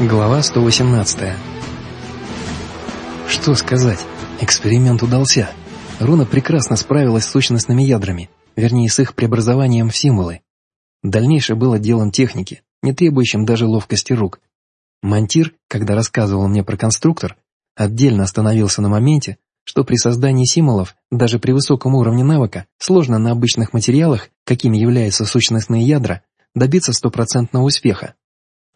Глава 118 Что сказать? Эксперимент удался. Руна прекрасно справилась с сущностными ядрами, вернее, с их преобразованием в символы. Дальнейшее было делом техники, не требующим даже ловкости рук. Монтир, когда рассказывал мне про конструктор, отдельно остановился на моменте, что при создании символов, даже при высоком уровне навыка, сложно на обычных материалах, какими являются сущностные ядра, добиться стопроцентного успеха.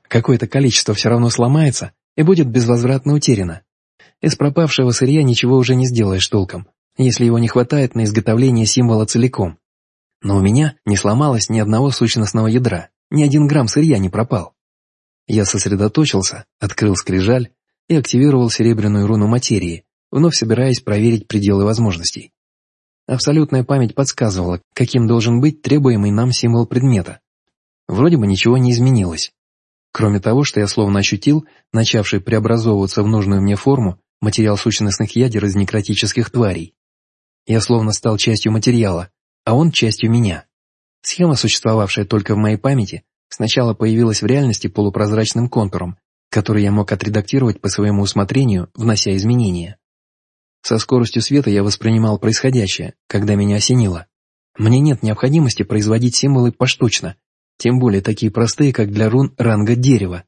Какое-то количество все равно сломается и будет безвозвратно утеряно. Из пропавшего сырья ничего уже не сделаешь толком, если его не хватает на изготовление символа целиком. Но у меня не сломалось ни одного сущностного ядра, ни один грамм сырья не пропал. Я сосредоточился, открыл скрижаль и активировал серебряную руну материи, вновь собираясь проверить пределы возможностей. Абсолютная память подсказывала, каким должен быть требуемый нам символ предмета. Вроде бы ничего не изменилось, Кроме того, что я словно ощутил, начавший преобразовываться в нужную мне форму, материал сущностных ядер из некротических тварей. Я словно стал частью материала, а он частью меня. Схема, существовавшая только в моей памяти, сначала появилась в реальности полупрозрачным контуром, который я мог отредактировать по своему усмотрению, внося изменения. Со скоростью света я воспринимал происходящее, когда меня осенило. Мне нет необходимости производить символы поштучно, тем более такие простые, как для рун ранга дерева.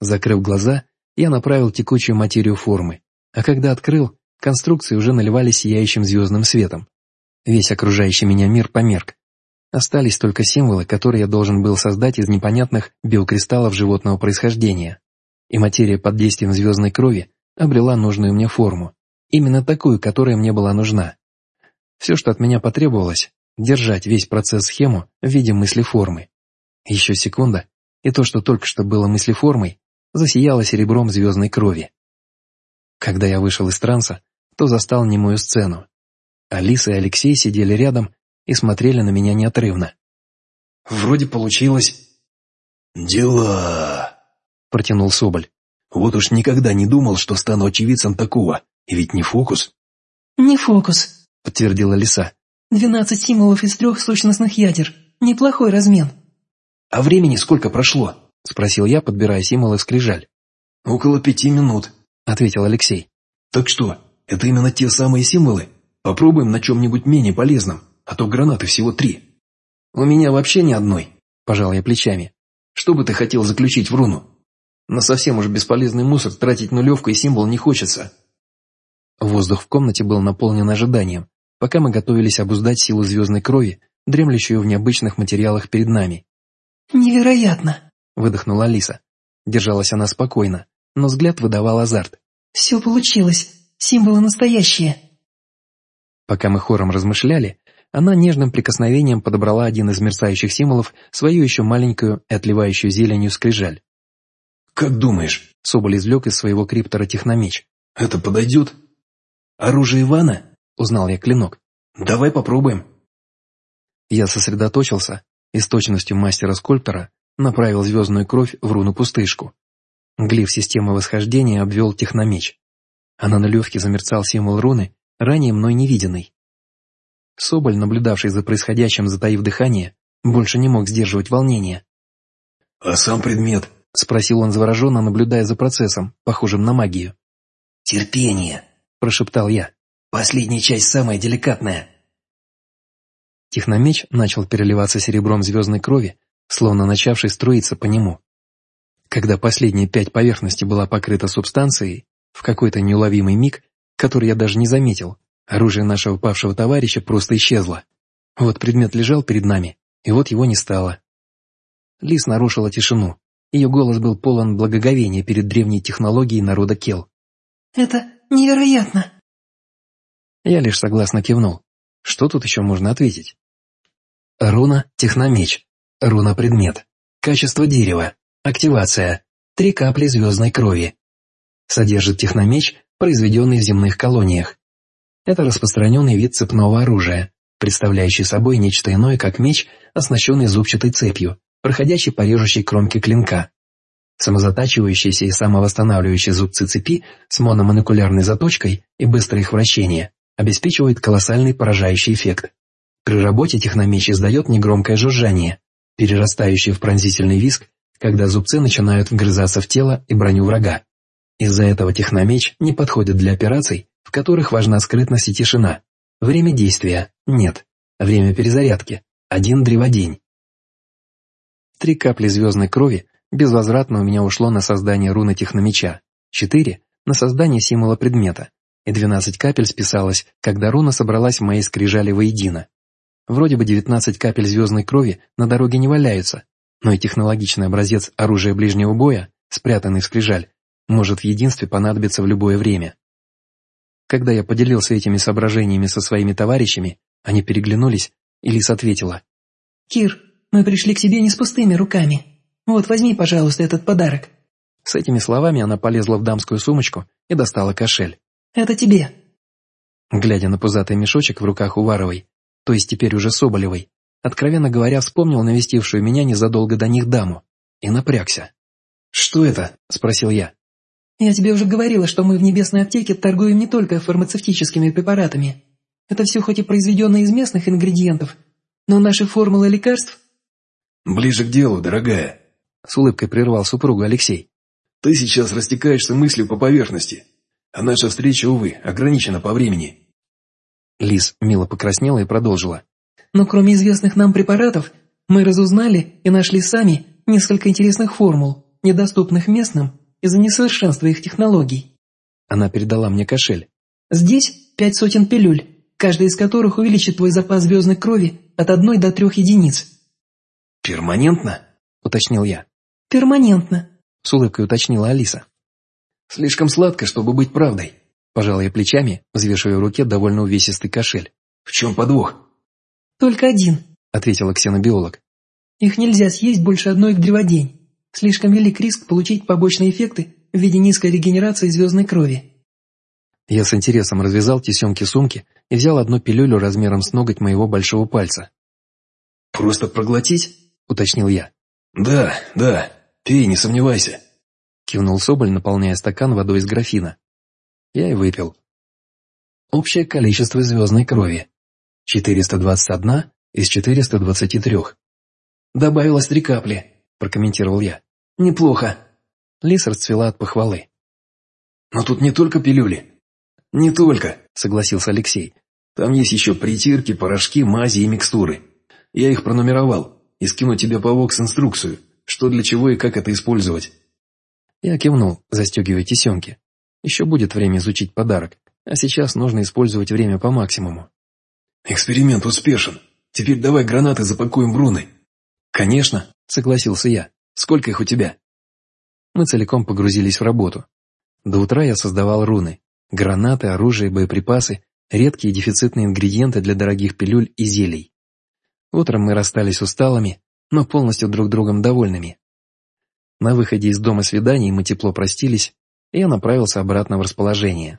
Закрыв глаза, я направил текучую материю формы, а когда открыл, конструкции уже наливались сияющим звездным светом. Весь окружающий меня мир померк. Остались только символы, которые я должен был создать из непонятных биокристаллов животного происхождения. И материя под действием звездной крови обрела нужную мне форму, именно такую, которая мне была нужна. Все, что от меня потребовалось, держать весь процесс схему в виде мысли формы. Еще секунда, и то, что только что было мыслеформой, засияло серебром звездной крови. Когда я вышел из транса, то застал немую сцену. Алиса и Алексей сидели рядом и смотрели на меня неотрывно. «Вроде получилось». «Дела!» — протянул Соболь. «Вот уж никогда не думал, что стану очевидцем такого. И ведь не фокус». «Не фокус», — подтвердила Лиса. «Двенадцать символов из трех сущностных ядер. Неплохой размен». «А времени сколько прошло?» — спросил я, подбирая символы в скрижаль. «Около пяти минут», — ответил Алексей. «Так что, это именно те самые символы? Попробуем на чем-нибудь менее полезном, а то гранаты всего три». «У меня вообще ни одной», — пожал я плечами. «Что бы ты хотел заключить в руну? На совсем уж бесполезный мусор тратить нулевку и символ не хочется». Воздух в комнате был наполнен ожиданием, пока мы готовились обуздать силу звездной крови, дремлющую в необычных материалах перед нами. «Невероятно!» — выдохнула Алиса. Держалась она спокойно, но взгляд выдавал азарт. «Все получилось. Символы настоящие». Пока мы хором размышляли, она нежным прикосновением подобрала один из мерцающих символов, свою еще маленькую и отливающую зеленью скрижаль. «Как думаешь?» — Соболь извлек из своего криптора техномеч. «Это подойдет?» «Оружие Ивана?» — узнал я клинок. «Давай попробуем». Я сосредоточился и с точностью мастера-скульптора направил звездную кровь в руну-пустышку. Глиф системы восхождения обвел техномеч, а на нулевке замерцал символ руны, ранее мной невиденный. Соболь, наблюдавший за происходящим, затаив дыхание, больше не мог сдерживать волнения. «А сам предмет?» — спросил он завороженно, наблюдая за процессом, похожим на магию. «Терпение», — прошептал я. «Последняя часть самая деликатная». Техномеч начал переливаться серебром звездной крови, словно начавший струиться по нему. Когда последняя пять поверхностей была покрыта субстанцией, в какой-то неуловимый миг, который я даже не заметил, оружие нашего павшего товарища просто исчезло. Вот предмет лежал перед нами, и вот его не стало. Лис нарушила тишину. Ее голос был полон благоговения перед древней технологией народа Кел. «Это невероятно!» Я лишь согласно кивнул. Что тут еще можно ответить? Руна – техномеч. Руна – предмет. Качество дерева. Активация. Три капли звездной крови. Содержит техномеч, произведенный в земных колониях. Это распространенный вид цепного оружия, представляющий собой нечто иное, как меч, оснащенный зубчатой цепью, проходящий по режущей кромке клинка. Самозатачивающиеся и самовосстанавливающие зубцы цепи с мономонокулярной заточкой и быстрое их вращение обеспечивают колоссальный поражающий эффект. При работе техномеч издает негромкое жужжание, перерастающее в пронзительный визг когда зубцы начинают вгрызаться в тело и броню врага. Из-за этого техномеч не подходит для операций, в которых важна скрытность и тишина. Время действия – нет. Время перезарядки – один древодень. Три капли звездной крови безвозвратно у меня ушло на создание руны техномеча, четыре – на создание символа предмета, и двенадцать капель списалось, когда руна собралась в моей скрижали воедино. Вроде бы девятнадцать капель звездной крови на дороге не валяются, но и технологичный образец оружия ближнего боя, спрятанный в скрижаль, может в единстве понадобиться в любое время. Когда я поделился этими соображениями со своими товарищами, они переглянулись, и Лис ответила. «Кир, мы пришли к тебе не с пустыми руками. Вот, возьми, пожалуйста, этот подарок». С этими словами она полезла в дамскую сумочку и достала кошель. «Это тебе». Глядя на пузатый мешочек в руках Уваровой, то есть теперь уже Соболевой, откровенно говоря, вспомнил навестившую меня незадолго до них даму и напрягся. «Что это?» – спросил я. «Я тебе уже говорила, что мы в Небесной аптеке торгуем не только фармацевтическими препаратами. Это все хоть и произведено из местных ингредиентов, но наши формулы лекарств...» «Ближе к делу, дорогая», — с улыбкой прервал супругу Алексей. «Ты сейчас растекаешься мыслью по поверхности, а наша встреча, увы, ограничена по времени». Лис мило покраснела и продолжила. «Но кроме известных нам препаратов, мы разузнали и нашли сами несколько интересных формул, недоступных местным из-за несовершенства их технологий. Она передала мне кошель. Здесь пять сотен пилюль, каждая из которых увеличит твой запас звездной крови от одной до трех единиц. «Перманентно?» – уточнил я. «Перманентно», – с улыбкой уточнила Алиса. «Слишком сладко, чтобы быть правдой», – пожал я плечами, взвешивая в руке довольно увесистый кошель. «В чем подвох?» «Только один», – ответила ксенобиолог. «Их нельзя съесть больше одной в древодень. Слишком велик риск получить побочные эффекты в виде низкой регенерации звездной крови. Я с интересом развязал тесемки сумки и взял одну пилюлю размером с ноготь моего большого пальца. «Просто проглотить?» — уточнил я. «Да, да, пей, не сомневайся», — кивнул Соболь, наполняя стакан водой из графина. Я и выпил. Общее количество звездной крови. 421 из 423. Добавилось три капли, прокомментировал я. «Неплохо». Лис расцвела от похвалы. «Но тут не только пилюли». «Не только», — согласился Алексей. «Там есть еще притирки, порошки, мази и микстуры. Я их пронумеровал и скину тебе по ВОКС инструкцию, что для чего и как это использовать». Я кивнул, застегивая тесемки. Еще будет время изучить подарок, а сейчас нужно использовать время по максимуму. «Эксперимент успешен. Теперь давай гранаты запакуем в руны». «Конечно», — согласился я. Сколько их у тебя?» Мы целиком погрузились в работу. До утра я создавал руны. Гранаты, оружие, боеприпасы, редкие дефицитные ингредиенты для дорогих пилюль и зелий. Утром мы расстались усталыми, но полностью друг другом довольными. На выходе из дома свиданий мы тепло простились, и я направился обратно в расположение.